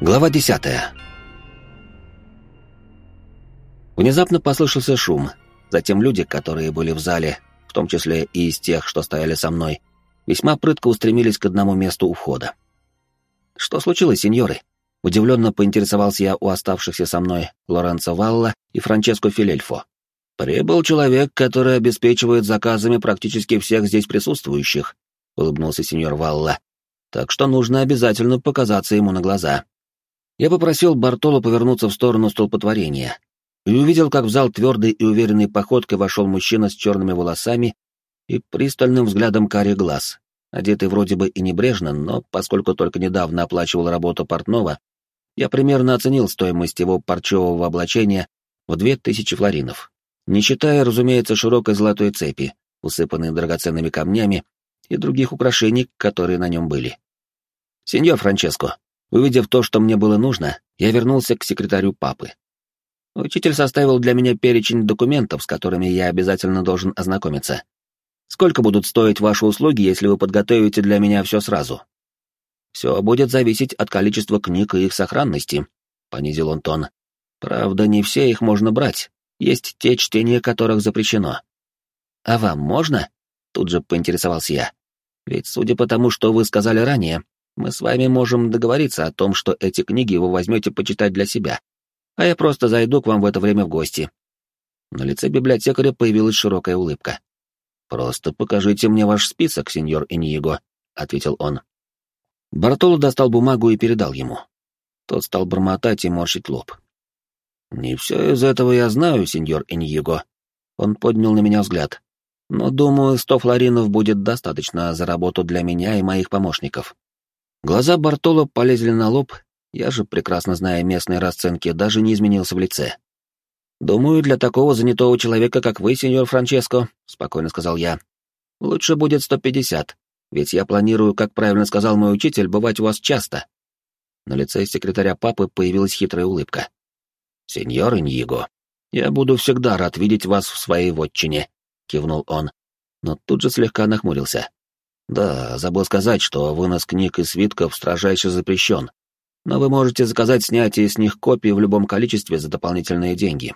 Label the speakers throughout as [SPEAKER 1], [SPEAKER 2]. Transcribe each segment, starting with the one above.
[SPEAKER 1] Глава десятая. Внезапно послышался шум. Затем люди, которые были в зале, в том числе и из тех, что стояли со мной, весьма прытко устремились к одному месту ухода. «Что случилось, сеньоры?» Удивленно поинтересовался я у оставшихся со мной Лоренцо Валла и Франческо Филельфо. «Прибыл человек, который обеспечивает заказами практически всех здесь присутствующих», — улыбнулся сеньор Валла. «Так что нужно обязательно показаться ему на глаза». Я попросил Бартоло повернуться в сторону столпотворения и увидел, как в зал твердой и уверенной походкой вошел мужчина с черными волосами и пристальным взглядом карий глаз, одетый вроде бы и небрежно, но поскольку только недавно оплачивал работу портного, я примерно оценил стоимость его парчевого облачения в две тысячи флоринов, не считая, разумеется, широкой золотой цепи, усыпанной драгоценными камнями и других украшений, которые на нем были. «Сеньор Франческо», Увидев то, что мне было нужно, я вернулся к секретарю папы. Учитель составил для меня перечень документов, с которыми я обязательно должен ознакомиться. Сколько будут стоить ваши услуги, если вы подготовите для меня все сразу? Все будет зависеть от количества книг и их сохранности, — понизил он тон. Правда, не все их можно брать. Есть те чтения, которых запрещено. А вам можно? Тут же поинтересовался я. Ведь, судя по тому, что вы сказали ранее, мы с вами можем договориться о том, что эти книги вы возьмете почитать для себя, а я просто зайду к вам в это время в гости». На лице библиотекаря появилась широкая улыбка. «Просто покажите мне ваш список, сеньор Иньего», — ответил он. Бартоло достал бумагу и передал ему. Тот стал бормотать и морщить лоб. «Не все из этого я знаю, сеньор Иньего». Он поднял на меня взгляд. «Но, думаю, сто флоринов будет достаточно за работу для меня и моих помощников». Глаза Бартоло полезли на лоб, я же, прекрасно зная местные расценки, даже не изменился в лице. «Думаю, для такого занятого человека, как вы, сеньор Франческо», — спокойно сказал я, — «лучше будет сто пятьдесят, ведь я планирую, как правильно сказал мой учитель, бывать у вас часто». На лице секретаря папы появилась хитрая улыбка. «Сеньор Иньего, я буду всегда рад видеть вас в своей вотчине», — кивнул он, но тут же слегка нахмурился. Да, забыл сказать, что вынос книг и свитков строжайше запрещен, но вы можете заказать снятие с них копий в любом количестве за дополнительные деньги.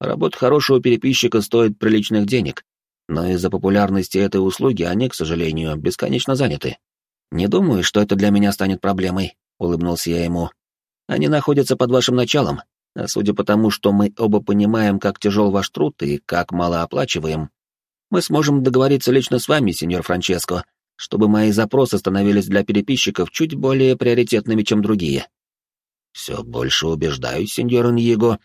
[SPEAKER 1] Работа хорошего переписчика стоит приличных денег, но из-за популярности этой услуги они, к сожалению, бесконечно заняты. Не думаю, что это для меня станет проблемой, улыбнулся я ему. Они находятся под вашим началом, а судя по тому, что мы оба понимаем, как тяжел ваш труд и как мало оплачиваем, мы сможем договориться лично с вами, сеньор Франческо, чтобы мои запросы становились для переписчиков чуть более приоритетными, чем другие. Все больше убеждаюсь, сеньор Ньего,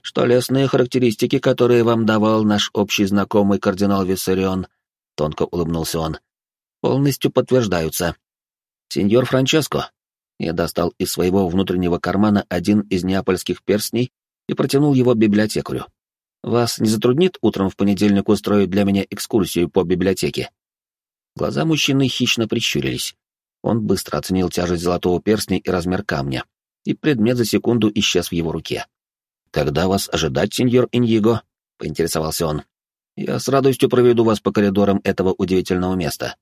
[SPEAKER 1] что лесные характеристики, которые вам давал наш общий знакомый кардинал Виссарион, тонко улыбнулся он, полностью подтверждаются. Сеньор Франческо, я достал из своего внутреннего кармана один из неапольских перстней и протянул его библиотекарю. Вас не затруднит утром в понедельник устроить для меня экскурсию по библиотеке? Глаза мужчины хищно прищурились. Он быстро оценил тяжесть золотого перстня и размер камня, и предмет за секунду исчез в его руке. «Когда вас ожидать, сеньор Иньего?» — поинтересовался он. «Я с радостью проведу вас по коридорам этого удивительного места».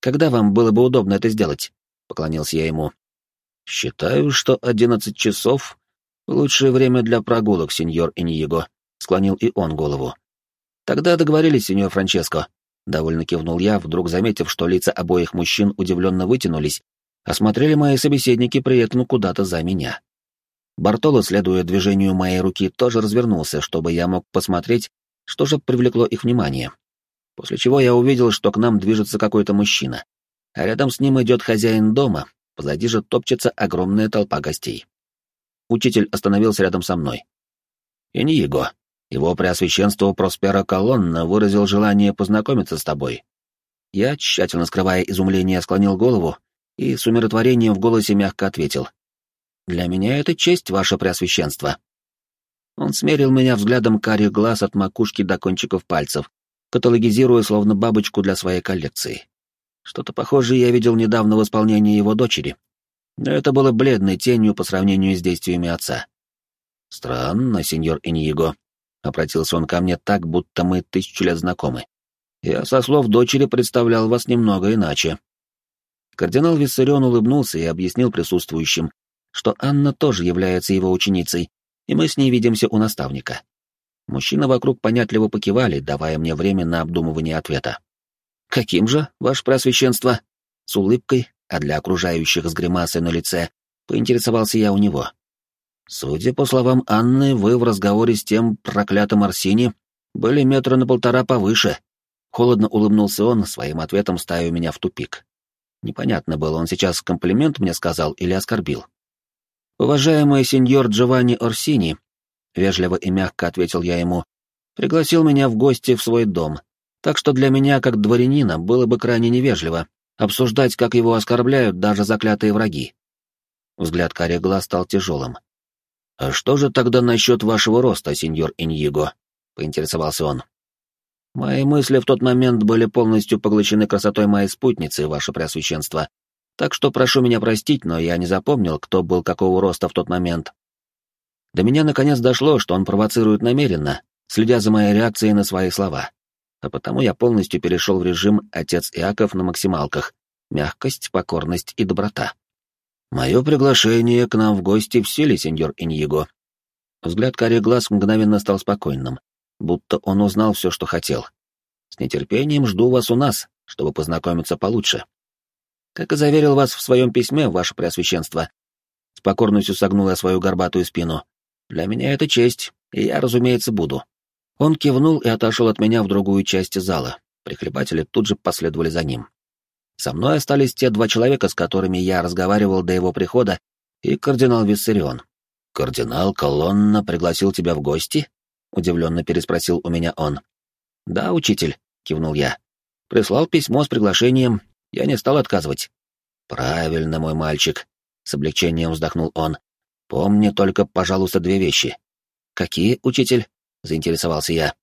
[SPEAKER 1] «Когда вам было бы удобно это сделать?» — поклонился я ему. «Считаю, что одиннадцать часов — лучшее время для прогулок, сеньор Иньего», — склонил и он голову. «Тогда договорились, сеньор Франческо», Довольно кивнул я, вдруг заметив, что лица обоих мужчин удивленно вытянулись, осмотрели мои собеседники при этом куда-то за меня. Бартоло, следуя движению моей руки, тоже развернулся, чтобы я мог посмотреть, что же привлекло их внимание. После чего я увидел, что к нам движется какой-то мужчина, а рядом с ним идет хозяин дома, позади же топчется огромная толпа гостей. Учитель остановился рядом со мной. «Иньего, его преосвященство Проспера Колонна выразил желание познакомиться с тобой. Я, тщательно скрывая изумление, склонил голову и с умиротворением в голосе мягко ответил. «Для меня это честь, ваше преосвященство». Он смерил меня взглядом карих глаз от макушки до кончиков пальцев, каталогизируя словно бабочку для своей коллекции. Что-то похожее я видел недавно в исполнении его дочери, но это было бледной тенью по сравнению с действиями отца. «Странно, сеньор Иньего», Обратился он ко мне так, будто мы тысячу лет знакомы. Я со слов дочери представлял вас немного иначе. Кардинал Виссарион улыбнулся и объяснил присутствующим, что Анна тоже является его ученицей, и мы с ней видимся у наставника. Мужчины вокруг понятливо покивали, давая мне время на обдумывание ответа. «Каким же, ваше просвященство?» С улыбкой, а для окружающих с гримасой на лице, поинтересовался я у него. «Судя по словам Анны, вы в разговоре с тем проклятым Арсини были метра на полтора повыше». Холодно улыбнулся он, своим ответом ставя меня в тупик. Непонятно было, он сейчас комплимент мне сказал или оскорбил. «Уважаемый сеньор Джованни Орсини», — вежливо и мягко ответил я ему, — «пригласил меня в гости в свой дом, так что для меня, как дворянина, было бы крайне невежливо обсуждать, как его оскорбляют даже заклятые враги». Взгляд карих стал тяжелым. «А что же тогда насчет вашего роста, сеньор Иньего?» — поинтересовался он. «Мои мысли в тот момент были полностью поглощены красотой моей спутницы, ваше преосвященство, так что прошу меня простить, но я не запомнил, кто был какого роста в тот момент». До меня наконец дошло, что он провоцирует намеренно, следя за моей реакцией на свои слова. А потому я полностью перешел в режим «Отец Иаков» на максималках — мягкость, покорность и доброта. «Мое приглашение к нам в гости в силе, сеньор Иньего». Взгляд карий глаз мгновенно стал спокойным, будто он узнал все, что хотел. «С нетерпением жду вас у нас, чтобы познакомиться получше». «Как и заверил вас в своем письме, ваше преосвященство». С покорностью согнул я свою горбатую спину. «Для меня это честь, и я, разумеется, буду». Он кивнул и отошел от меня в другую часть зала. Прихлебатели тут же последовали за ним. Со мной остались те два человека, с которыми я разговаривал до его прихода, и кардинал Виссарион. «Кардинал Колонна пригласил тебя в гости?» — удивленно переспросил у меня он. «Да, учитель», — кивнул я. «Прислал письмо с приглашением, я не стал отказывать». «Правильно, мой мальчик», — с облегчением вздохнул он. «Помни только, пожалуйста, две вещи». «Какие, учитель?» — заинтересовался я.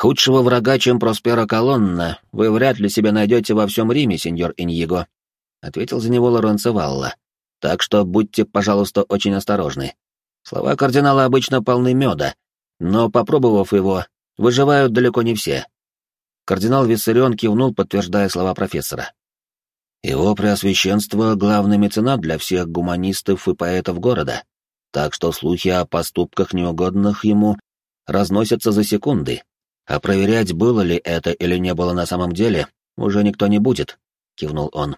[SPEAKER 1] Худшего врага, чем Проспера Колонна, вы вряд ли себе найдете во всем Риме, сеньор Иньего, — ответил за него Лоренцо Валла. Так что будьте, пожалуйста, очень осторожны. Слова кардинала обычно полны меда, но, попробовав его, выживают далеко не все. Кардинал Виссарион кивнул, подтверждая слова профессора. Его преосвященство — главный меценат для всех гуманистов и поэтов города, так что слухи о поступках неугодных ему разносятся за секунды, а проверять, было ли это или не было на самом деле, уже никто не будет, кивнул он.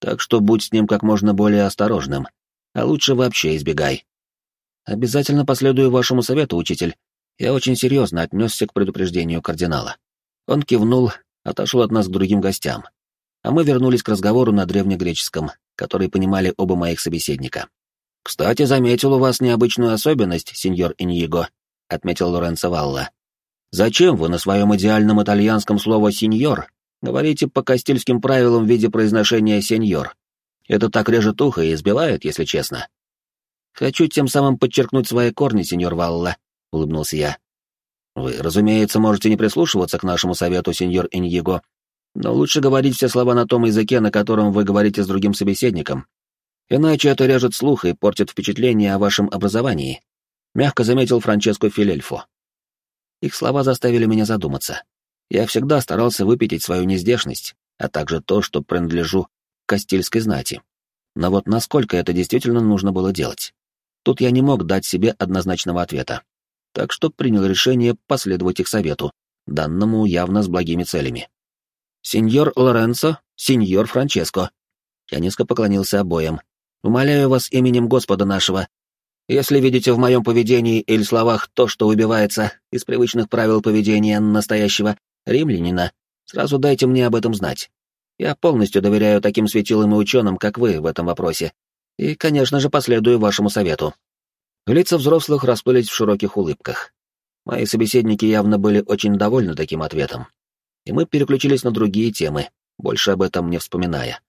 [SPEAKER 1] Так что будь с ним как можно более осторожным, а лучше вообще избегай. Обязательно последую вашему совету, учитель. Я очень серьезно отнесся к предупреждению кардинала. Он кивнул, отошел от нас к другим гостям. А мы вернулись к разговору на древнегреческом, который понимали оба моих собеседника. «Кстати, заметил у вас необычную особенность, сеньор Иньего», — отметил Лоренцо Валла. Зачем вы на своем идеальном итальянском слово «сеньор» говорите по кастильским правилам в виде произношения «сеньор»? Это так режет ухо и избивает, если честно. Хочу тем самым подчеркнуть свои корни, сеньор Валла, — улыбнулся я. Вы, разумеется, можете не прислушиваться к нашему совету, сеньор Иньего, но лучше говорить все слова на том языке, на котором вы говорите с другим собеседником. Иначе это режет слух и портит впечатление о вашем образовании, — мягко заметил Франческо Филельфо. Их слова заставили меня задуматься. Я всегда старался выпятить свою нездешность, а также то, что принадлежу к Кастильской знати. Но вот насколько это действительно нужно было делать? Тут я не мог дать себе однозначного ответа. Так что принял решение последовать их совету, данному явно с благими целями. «Сеньор Лоренцо, сеньор Франческо». Я низко поклонился обоим. «Умоляю вас именем Господа нашего, если видите в моем поведении или словах то, что выбивается из привычных правил поведения настоящего римлянина, сразу дайте мне об этом знать. Я полностью доверяю таким светилым и ученым, как вы, в этом вопросе. И, конечно же, последую вашему совету». Лица взрослых расплылись в широких улыбках. Мои собеседники явно были очень довольны таким ответом. И мы переключились на другие темы, больше об этом не вспоминая.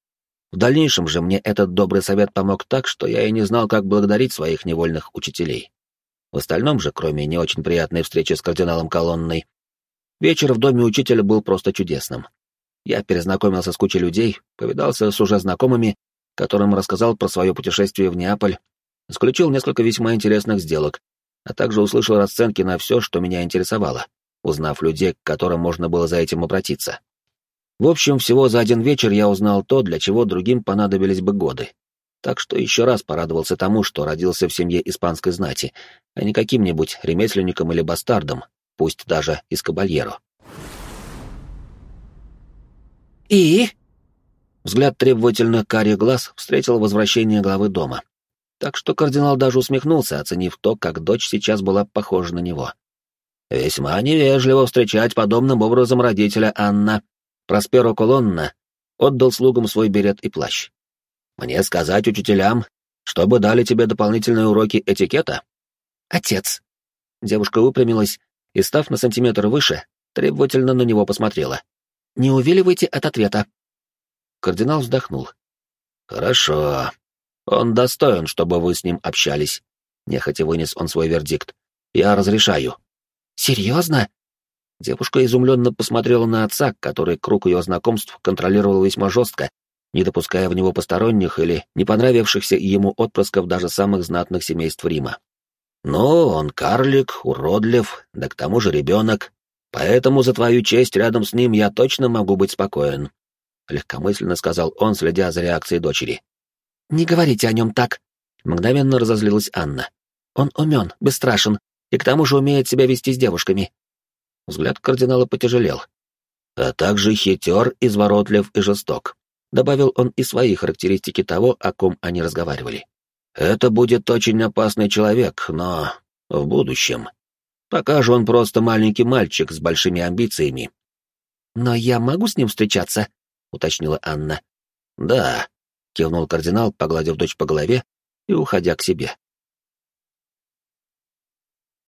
[SPEAKER 1] В дальнейшем же мне этот добрый совет помог так, что я и не знал, как благодарить своих невольных учителей. В остальном же, кроме не очень приятной встречи с кардиналом Колонной, вечер в доме учителя был просто чудесным. Я перезнакомился с кучей людей, повидался с уже знакомыми, которым рассказал про свое путешествие в Неаполь, исключил несколько весьма интересных сделок, а также услышал расценки на все, что меня интересовало, узнав людей, к которым можно было за этим обратиться. В общем, всего за один вечер я узнал то, для чего другим понадобились бы годы. так что еще раз порадовался тому, что родился в семье испанской знати, а не каким-нибудь ремесленником или бастардом, пусть даже из кабальеро.
[SPEAKER 2] «И?»
[SPEAKER 1] Взгляд требовательно карий глаз встретил возвращение главы дома. Так что кардинал даже усмехнулся, оценив то, как дочь сейчас была похожа на него. «Весьма невежливо встречать подобным образом родителя Анна». Просперо Колонна отдал слугам свой берет и плащ. «Мне сказать учителям, чтобы дали тебе дополнительные уроки этикета?»
[SPEAKER 2] «Отец».
[SPEAKER 1] Девушка выпрямилась и, став на сантиметр выше, требовательно на него посмотрела.
[SPEAKER 2] «Не увиливайте от ответа».
[SPEAKER 1] Кардинал вздохнул. «Хорошо. Он достоин, чтобы вы с ним общались». Нехотя вынес он свой вердикт. «Я разрешаю».
[SPEAKER 2] «Серьезно?»
[SPEAKER 1] Девушка изумленно посмотрела на отца, который круг ее знакомств контролировал весьма жестко, не допуская в него посторонних или не понравившихся ему отпрысков даже самых знатных семейств Рима. «Ну, он карлик, уродлив, да к тому же ребенок, поэтому за твою честь рядом с ним я точно могу быть спокоен», — легкомысленно сказал он, следя за реакцией дочери.
[SPEAKER 2] «Не говорите о нем так», — мгновенно разозлилась Анна. «Он умен, бесстрашен, и к тому же умеет себя вести с девушками».
[SPEAKER 1] Взгляд кардинала потяжелел. «А также хитер, изворотлив и жесток», — добавил он и свои характеристики того, о ком они разговаривали. «Это будет очень опасный человек, но в будущем. Пока же он просто маленький мальчик с большими амбициями».
[SPEAKER 2] «Но я могу с ним встречаться?» — уточнила Анна.
[SPEAKER 1] «Да», — кивнул кардинал, погладив дочь по голове и уходя к себе.